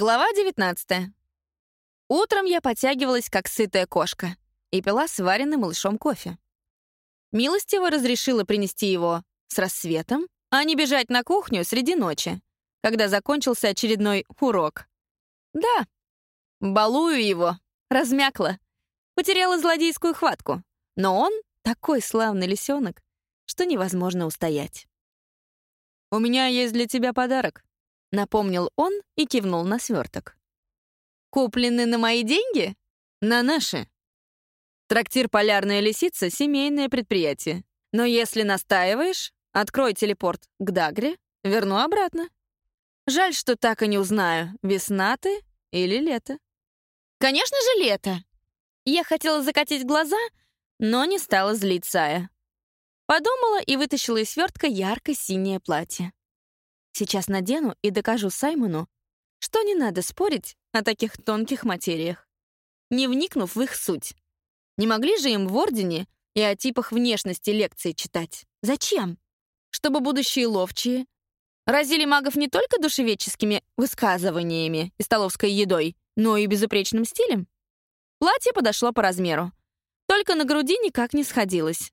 Глава 19. Утром я подтягивалась, как сытая кошка, и пила сваренный малышом кофе. Милостиво разрешила принести его с рассветом, а не бежать на кухню среди ночи, когда закончился очередной урок. Да, балую его, размякла, потеряла злодейскую хватку, но он такой славный лисенок, что невозможно устоять. «У меня есть для тебя подарок», — напомнил он и кивнул на сверток. «Куплены на мои деньги?» «На наши». Трактир «Полярная лисица» — семейное предприятие. Но если настаиваешь, открой телепорт к Дагре, верну обратно. Жаль, что так и не узнаю, весна ты или лето. Конечно же, лето. Я хотела закатить глаза, но не стала злить Сая. Подумала и вытащила из свертка ярко-синее платье. Сейчас надену и докажу Саймону, что не надо спорить о таких тонких материях, не вникнув в их суть. Не могли же им в Ордене и о типах внешности лекции читать? Зачем? Чтобы будущие ловчие разили магов не только душеведческими высказываниями и столовской едой, но и безупречным стилем? Платье подошло по размеру. Только на груди никак не сходилось.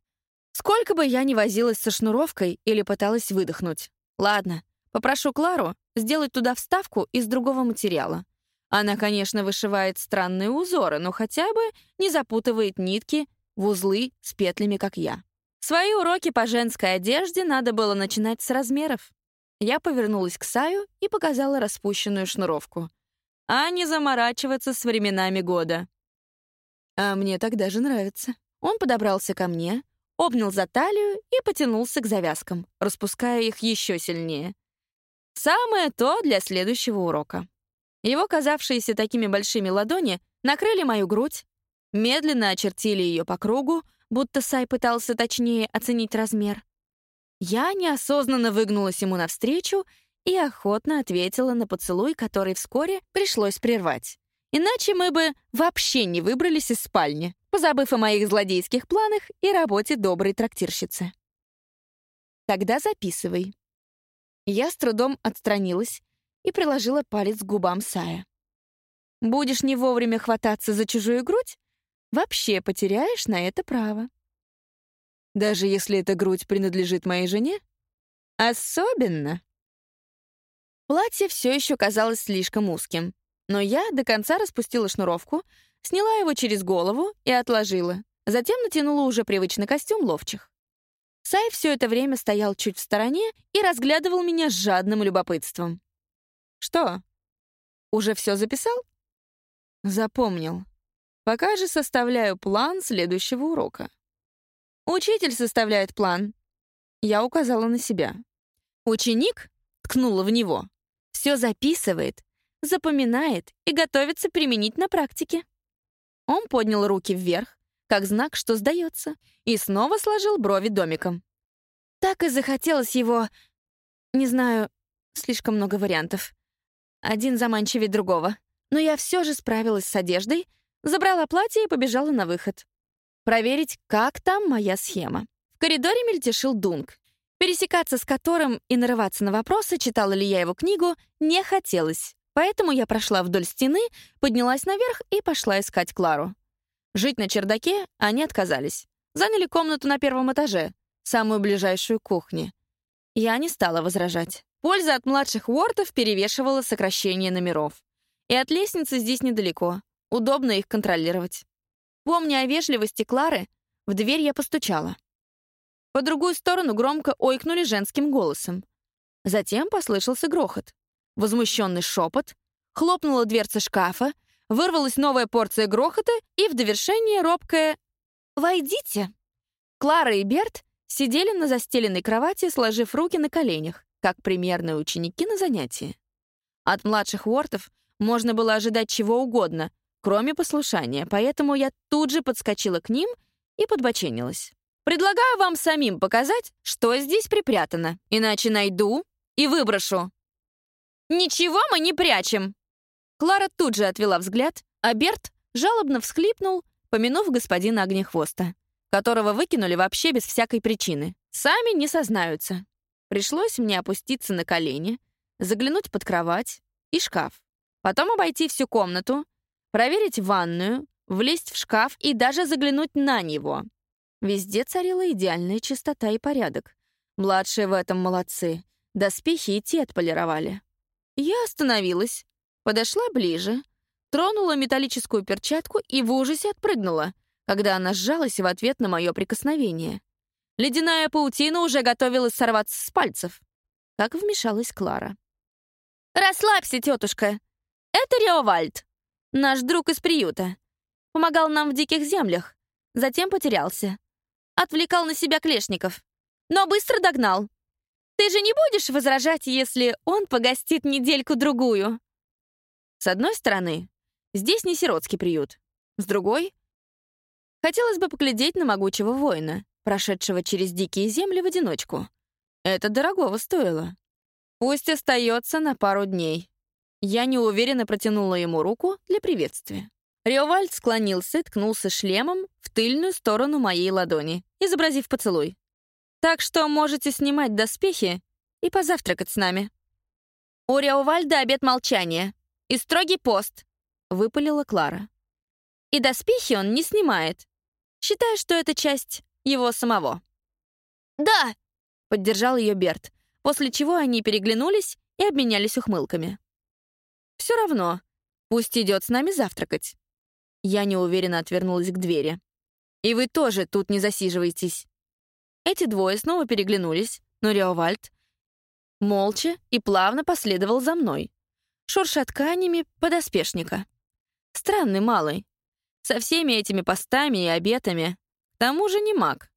Сколько бы я ни возилась со шнуровкой или пыталась выдохнуть. Ладно, Попрошу Клару сделать туда вставку из другого материала. Она, конечно, вышивает странные узоры, но хотя бы не запутывает нитки в узлы с петлями, как я. Свои уроки по женской одежде надо было начинать с размеров. Я повернулась к Саю и показала распущенную шнуровку. А не заморачиваться с временами года. А мне так даже нравится. Он подобрался ко мне, обнял за талию и потянулся к завязкам, распуская их еще сильнее. Самое то для следующего урока. Его казавшиеся такими большими ладони накрыли мою грудь, медленно очертили ее по кругу, будто Сай пытался точнее оценить размер. Я неосознанно выгнулась ему навстречу и охотно ответила на поцелуй, который вскоре пришлось прервать. Иначе мы бы вообще не выбрались из спальни, позабыв о моих злодейских планах и работе доброй трактирщицы. Тогда записывай. Я с трудом отстранилась и приложила палец к губам Сая. «Будешь не вовремя хвататься за чужую грудь, вообще потеряешь на это право». «Даже если эта грудь принадлежит моей жене?» «Особенно». Платье все еще казалось слишком узким, но я до конца распустила шнуровку, сняла его через голову и отложила, затем натянула уже привычный костюм ловчих. Сай все это время стоял чуть в стороне и разглядывал меня с жадным любопытством. «Что? Уже все записал?» «Запомнил. Пока же составляю план следующего урока». «Учитель составляет план». Я указала на себя. Ученик ткнула в него. Все записывает, запоминает и готовится применить на практике. Он поднял руки вверх, как знак, что сдается, и снова сложил брови домиком. Так и захотелось его... Не знаю, слишком много вариантов. Один заманчивее другого. Но я все же справилась с одеждой, забрала платье и побежала на выход. Проверить, как там моя схема. В коридоре мельтешил Дунк, пересекаться с которым и нарываться на вопросы, читала ли я его книгу, не хотелось. Поэтому я прошла вдоль стены, поднялась наверх и пошла искать Клару. Жить на чердаке они отказались. Заняли комнату на первом этаже, самую ближайшую кухню. Я не стала возражать. Польза от младших вортов перевешивала сокращение номеров. И от лестницы здесь недалеко. Удобно их контролировать. Помня о вежливости Клары, в дверь я постучала. По другую сторону громко ойкнули женским голосом. Затем послышался грохот. Возмущенный шепот, хлопнула дверца шкафа, Вырвалась новая порция грохота и в довершение робкое «Войдите». Клара и Берт сидели на застеленной кровати, сложив руки на коленях, как примерные ученики на занятии. От младших вортов можно было ожидать чего угодно, кроме послушания, поэтому я тут же подскочила к ним и подбоченилась. Предлагаю вам самим показать, что здесь припрятано, иначе найду и выброшу. «Ничего мы не прячем!» Клара тут же отвела взгляд, а Берт жалобно всхлипнул, помянув господина Огнехвоста, которого выкинули вообще без всякой причины. Сами не сознаются. Пришлось мне опуститься на колени, заглянуть под кровать и шкаф. Потом обойти всю комнату, проверить ванную, влезть в шкаф и даже заглянуть на него. Везде царила идеальная чистота и порядок. Младшие в этом молодцы. Доспехи и те отполировали. Я остановилась, подошла ближе, тронула металлическую перчатку и в ужасе отпрыгнула, когда она сжалась в ответ на мое прикосновение. Ледяная паутина уже готовилась сорваться с пальцев. Как вмешалась Клара. «Расслабься, тетушка. Это Реовальд, наш друг из приюта. Помогал нам в диких землях, затем потерялся. Отвлекал на себя клешников, но быстро догнал. Ты же не будешь возражать, если он погостит недельку-другую?» С одной стороны, здесь не сиротский приют. С другой, хотелось бы поглядеть на могучего воина, прошедшего через дикие земли в одиночку. Это дорогого стоило. Пусть остается на пару дней. Я неуверенно протянула ему руку для приветствия. Риовальд склонился и ткнулся шлемом в тыльную сторону моей ладони, изобразив поцелуй. Так что можете снимать доспехи и позавтракать с нами. У Риовальда обед молчания и строгий пост, выпалила Клара. И доспехи он не снимает, считая, что это часть его самого. «Да!» — поддержал ее Берт, после чего они переглянулись и обменялись ухмылками. «Все равно, пусть идет с нами завтракать». Я неуверенно отвернулась к двери. «И вы тоже тут не засиживайтесь». Эти двое снова переглянулись, но Реовальд молча и плавно последовал за мной, шурша тканями подоспешника. Странный малый. Со всеми этими постами и обетами к тому же не маг.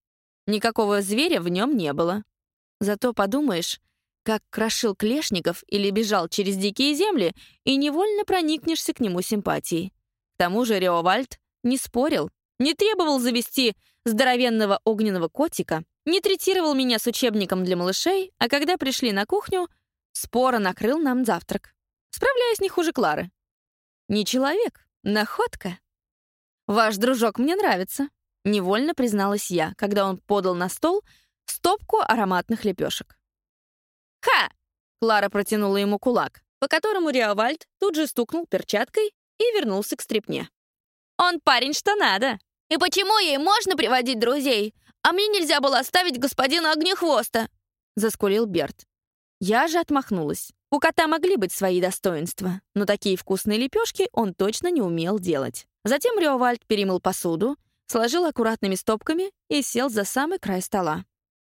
Никакого зверя в нем не было. Зато подумаешь, как крошил клешников или бежал через дикие земли, и невольно проникнешься к нему симпатией. К тому же Реовальд не спорил, не требовал завести здоровенного огненного котика, не третировал меня с учебником для малышей, а когда пришли на кухню, споро накрыл нам завтрак, справляясь не хуже Клары. Не человек, находка. Ваш дружок мне нравится. Невольно призналась я, когда он подал на стол стопку ароматных лепешек. «Ха!» — Клара протянула ему кулак, по которому Риовальд тут же стукнул перчаткой и вернулся к стрипне. «Он парень что надо! И почему ей можно приводить друзей, а мне нельзя было оставить господина Огнехвоста?» — заскулил Берт. Я же отмахнулась. У кота могли быть свои достоинства, но такие вкусные лепешки он точно не умел делать. Затем Риовальд перемыл посуду, сложил аккуратными стопками и сел за самый край стола.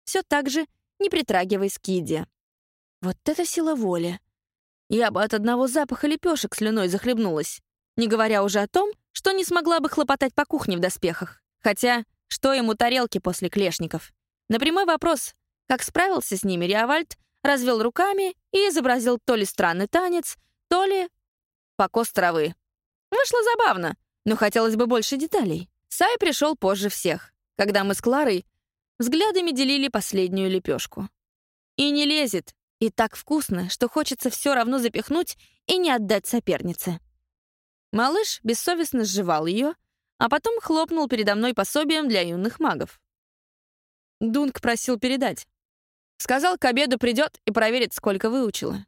Все так же, не притрагиваясь к еде. Вот это сила воли. Я бы от одного запаха лепешек слюной захлебнулась, не говоря уже о том, что не смогла бы хлопотать по кухне в доспехах. Хотя, что ему тарелки после клешников? На прямой вопрос, как справился с ними Риавальд, развел руками и изобразил то ли странный танец, то ли покос травы. Вышло забавно, но хотелось бы больше деталей. Сай пришел позже всех, когда мы с Кларой взглядами делили последнюю лепешку. И не лезет, и так вкусно, что хочется все равно запихнуть и не отдать сопернице. Малыш бессовестно сживал ее, а потом хлопнул передо мной пособием для юных магов. Дунк просил передать. Сказал, к обеду придет и проверит, сколько выучила.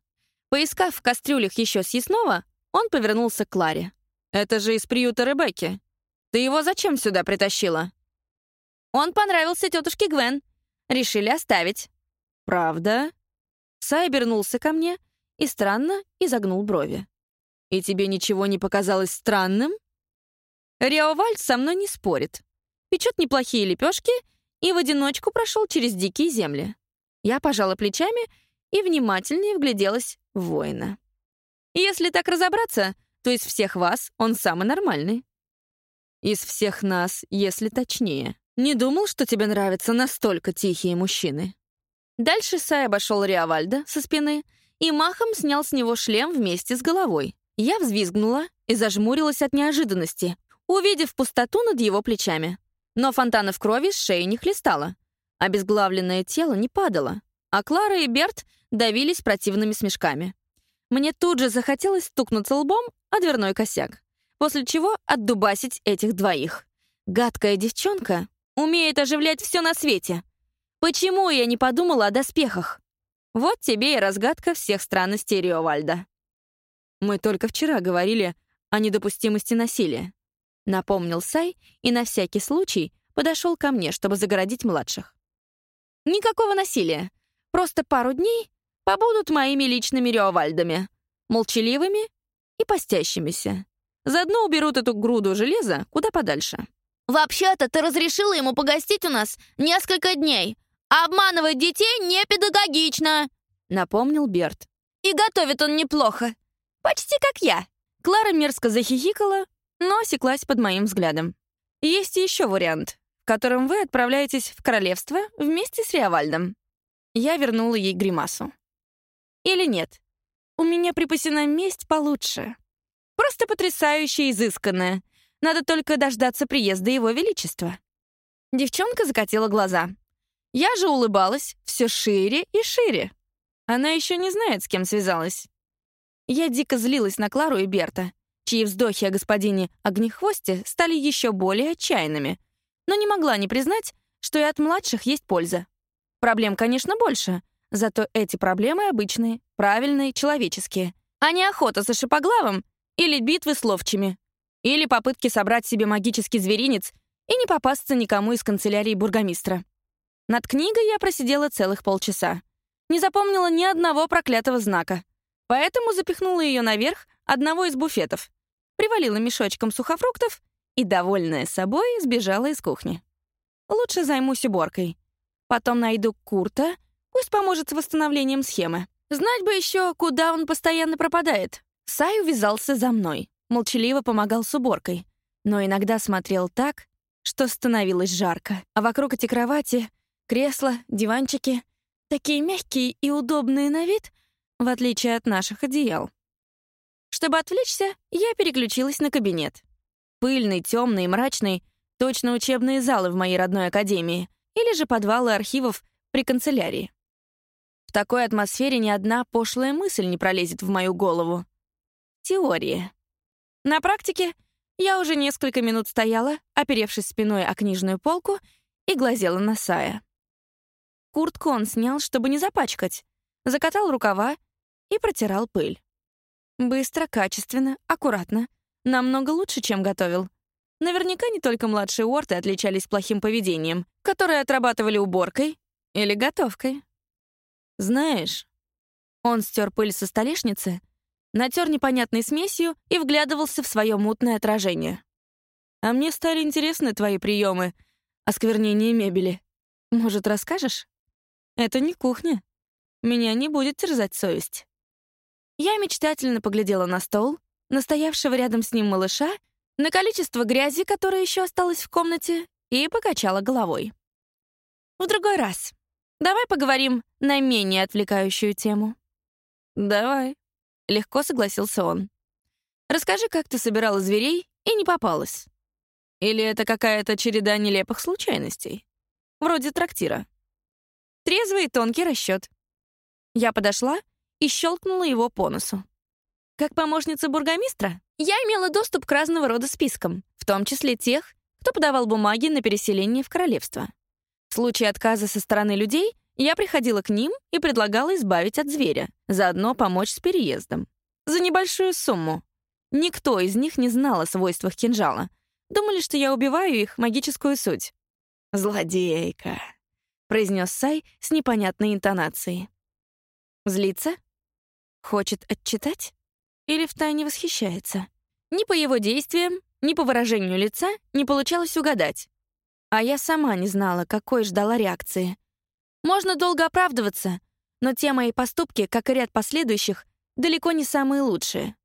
Поискав в кастрюлях еще съестного, он повернулся к Кларе. «Это же из приюта Ребекки. Ты его зачем сюда притащила?» «Он понравился тетушке Гвен. Решили оставить». «Правда?» Сай обернулся ко мне и странно изогнул брови. «И тебе ничего не показалось странным?» Риовальд со мной не спорит. Печет неплохие лепешки и в одиночку прошел через дикие земли. Я пожала плечами и внимательнее вгляделась в воина. Если так разобраться, то из всех вас он самый нормальный. Из всех нас, если точнее. Не думал, что тебе нравятся настолько тихие мужчины. Дальше Сай обошел Риавальда со спины и махом снял с него шлем вместе с головой. Я взвизгнула и зажмурилась от неожиданности, увидев пустоту над его плечами. Но фонтанов крови с шеи не хлестало. Обезглавленное тело не падало, а Клара и Берт давились противными смешками. Мне тут же захотелось стукнуться лбом о дверной косяк после чего отдубасить этих двоих. Гадкая девчонка умеет оживлять все на свете. Почему я не подумала о доспехах? Вот тебе и разгадка всех странностей Риовальда. Мы только вчера говорили о недопустимости насилия. Напомнил Сай и на всякий случай подошел ко мне, чтобы загородить младших. Никакого насилия. Просто пару дней побудут моими личными рёвальдами, молчаливыми и постящимися. Заодно уберут эту груду железа куда подальше. «Вообще-то ты разрешила ему погостить у нас несколько дней. обманывать детей не педагогично», — напомнил Берт. «И готовит он неплохо. Почти как я». Клара мерзко захихикала, но осеклась под моим взглядом. Есть еще вариант, в котором вы отправляетесь в королевство вместе с Риавальдом. Я вернула ей гримасу. Или нет? У меня припасена месть получше. Просто потрясающе изысканная. Надо только дождаться приезда Его Величества. Девчонка закатила глаза. Я же улыбалась все шире и шире. Она еще не знает, с кем связалась. Я дико злилась на Клару и Берта, чьи вздохи о господине Огнехвосте стали еще более отчаянными, но не могла не признать, что и от младших есть польза. Проблем, конечно, больше, зато эти проблемы обычные, правильные, человеческие, а не охота за шипоглавом или битвы с ловчими, или попытки собрать себе магический зверинец и не попасться никому из канцелярии бургомистра. Над книгой я просидела целых полчаса. Не запомнила ни одного проклятого знака. Поэтому запихнула ее наверх одного из буфетов, привалила мешочком сухофруктов и, довольная собой, сбежала из кухни. Лучше займусь уборкой. Потом найду Курта, пусть поможет с восстановлением схемы. Знать бы еще, куда он постоянно пропадает. Сай увязался за мной, молчаливо помогал с уборкой, но иногда смотрел так, что становилось жарко. А вокруг эти кровати, кресла, диванчики, такие мягкие и удобные на вид, в отличие от наших одеял. Чтобы отвлечься, я переключилась на кабинет. Пыльный, темный, мрачный, точно учебные залы в моей родной академии или же подвалы архивов при канцелярии. В такой атмосфере ни одна пошлая мысль не пролезет в мою голову. Теория. На практике я уже несколько минут стояла, оперевшись спиной о книжную полку, и глазела на Сая. Куртку он снял, чтобы не запачкать, закатал рукава и протирал пыль. Быстро, качественно, аккуратно. Намного лучше, чем готовил. Наверняка не только младшие орты отличались плохим поведением, которые отрабатывали уборкой или готовкой. Знаешь, он стер пыль со столешницы — натер непонятной смесью и вглядывался в свое мутное отражение. «А мне стали интересны твои приемы, осквернение мебели. Может, расскажешь? Это не кухня. Меня не будет терзать совесть». Я мечтательно поглядела на стол, настоявшего рядом с ним малыша, на количество грязи, которое еще осталось в комнате, и покачала головой. «В другой раз. Давай поговорим на менее отвлекающую тему». «Давай», Легко согласился он. «Расскажи, как ты собирала зверей и не попалась? Или это какая-то череда нелепых случайностей? Вроде трактира». Трезвый и тонкий расчет. Я подошла и щелкнула его по носу. Как помощница бургомистра, я имела доступ к разного рода спискам, в том числе тех, кто подавал бумаги на переселение в королевство. В случае отказа со стороны людей я приходила к ним и предлагала избавить от зверя, заодно помочь с переездом. За небольшую сумму. Никто из них не знал о свойствах кинжала. Думали, что я убиваю их магическую суть. «Злодейка», — произнес Сай с непонятной интонацией. Злится? Хочет отчитать? Или втайне восхищается? Ни по его действиям, ни по выражению лица не получалось угадать. А я сама не знала, какой ждала реакции. Можно долго оправдываться, но те мои поступки, как и ряд последующих, далеко не самые лучшие.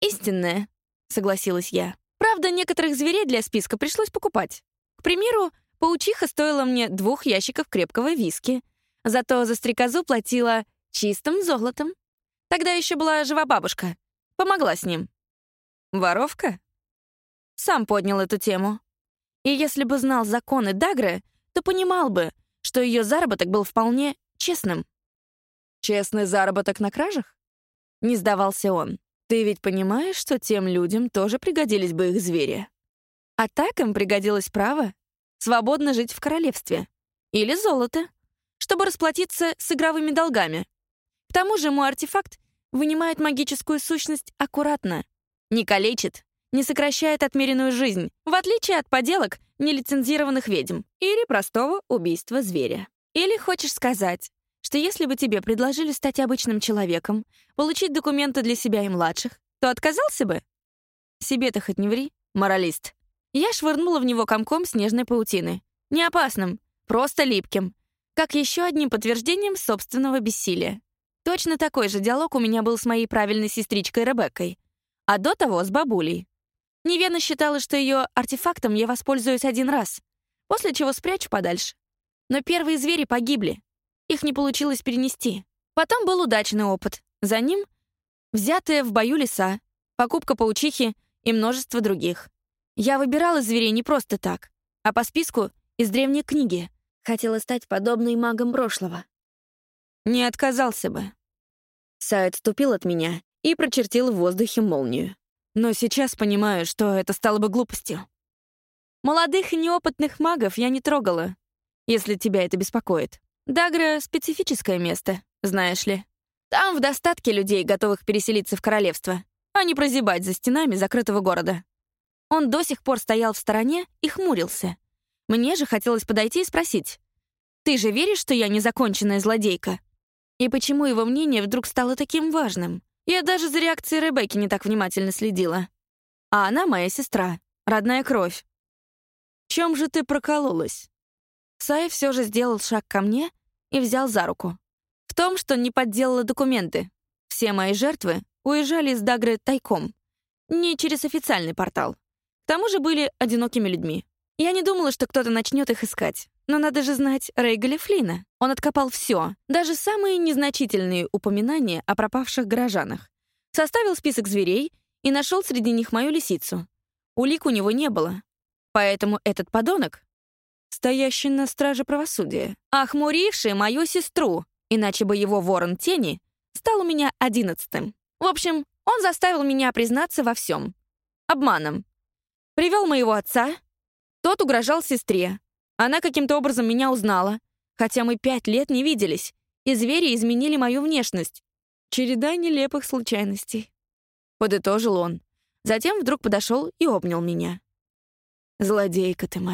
«Истинная», — согласилась я. «Правда, некоторых зверей для списка пришлось покупать. К примеру, паучиха стоила мне двух ящиков крепкого виски, зато за стрекозу платила чистым золотом. Тогда еще была жива бабушка. Помогла с ним. Воровка? Сам поднял эту тему. И если бы знал законы Дагры, то понимал бы, что ее заработок был вполне честным. «Честный заработок на кражах?» Не сдавался он. «Ты ведь понимаешь, что тем людям тоже пригодились бы их звери? А так им пригодилось право свободно жить в королевстве. Или золото, чтобы расплатиться с игровыми долгами. К тому же мой артефакт Вынимает магическую сущность аккуратно. Не калечит, не сокращает отмеренную жизнь, в отличие от поделок нелицензированных ведьм или простого убийства зверя. Или хочешь сказать, что если бы тебе предложили стать обычным человеком, получить документы для себя и младших, то отказался бы? Себе-то хоть не ври, моралист. Я швырнула в него комком снежной паутины. Не опасным, просто липким. Как еще одним подтверждением собственного бессилия. Точно такой же диалог у меня был с моей правильной сестричкой Ребеккой. А до того — с бабулей. Невена считала, что ее артефактом я воспользуюсь один раз, после чего спрячу подальше. Но первые звери погибли. Их не получилось перенести. Потом был удачный опыт. За ним — взятые в бою леса, покупка паучихи и множество других. Я выбирала зверей не просто так, а по списку из древней книги. Хотела стать подобной магом прошлого. Не отказался бы. Сай отступил от меня и прочертил в воздухе молнию. Но сейчас понимаю, что это стало бы глупостью. Молодых и неопытных магов я не трогала, если тебя это беспокоит. Дагра — специфическое место, знаешь ли. Там в достатке людей, готовых переселиться в королевство, а не прозябать за стенами закрытого города. Он до сих пор стоял в стороне и хмурился. Мне же хотелось подойти и спросить, «Ты же веришь, что я незаконченная злодейка?» И почему его мнение вдруг стало таким важным? Я даже за реакцией Ребекки не так внимательно следила. А она моя сестра, родная кровь. В чем же ты прокололась? Сай все же сделал шаг ко мне и взял за руку. В том, что не подделала документы. Все мои жертвы уезжали из Дагры тайком, не через официальный портал. К тому же были одинокими людьми. Я не думала, что кто-то начнет их искать. Но надо же знать Рейгаля Флина. Он откопал все, даже самые незначительные упоминания о пропавших горожанах. Составил список зверей и нашел среди них мою лисицу. Улик у него не было. Поэтому этот подонок, стоящий на страже правосудия, охмуривший мою сестру, иначе бы его ворон тени стал у меня одиннадцатым. В общем, он заставил меня признаться во всем. Обманом. Привел моего отца. Тот угрожал сестре, она каким-то образом меня узнала, хотя мы пять лет не виделись, и звери изменили мою внешность. Череда нелепых случайностей. Подытожил он. Затем вдруг подошел и обнял меня. «Злодейка ты моя».